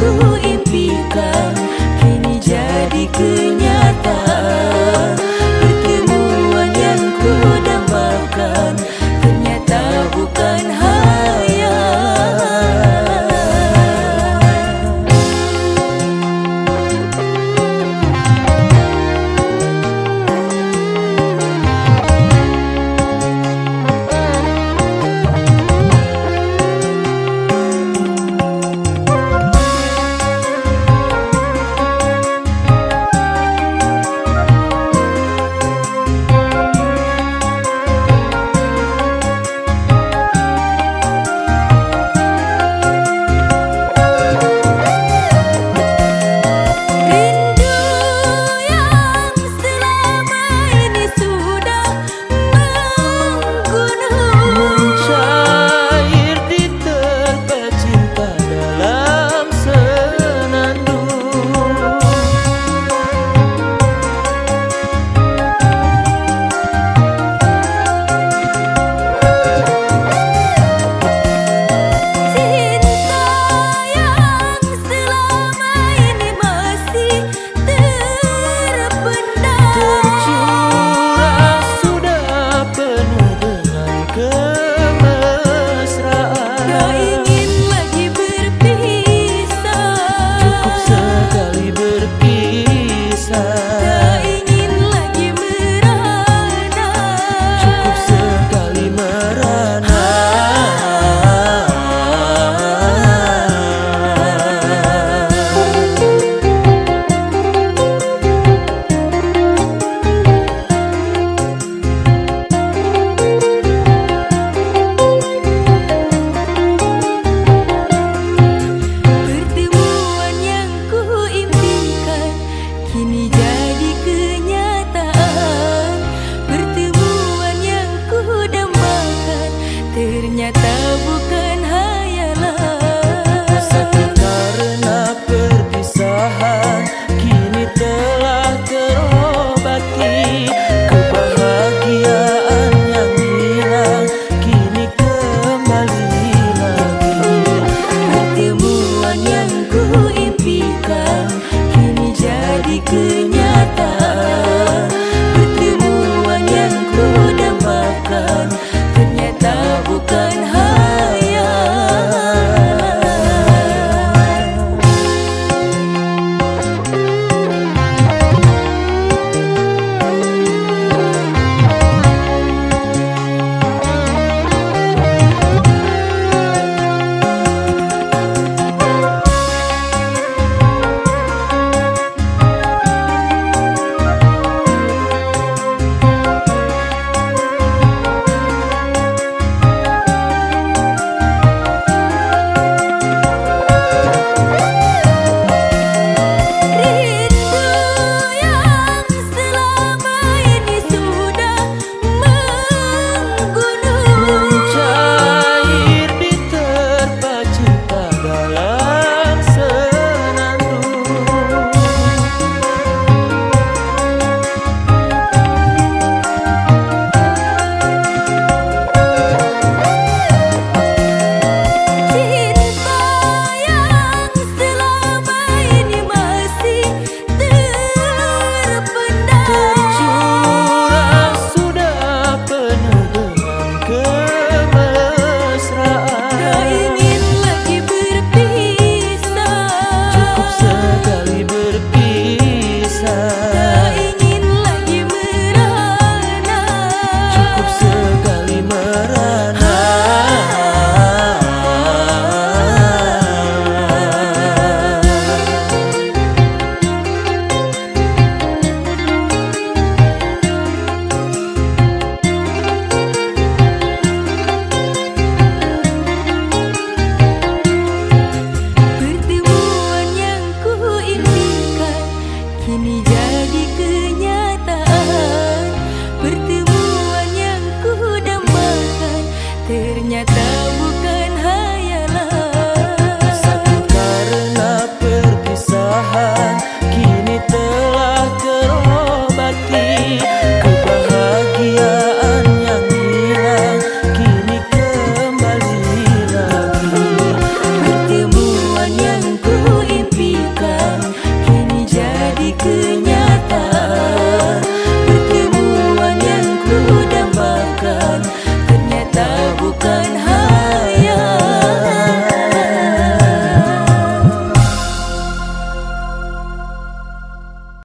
ku impikan. Kini jadi kenyataan た can.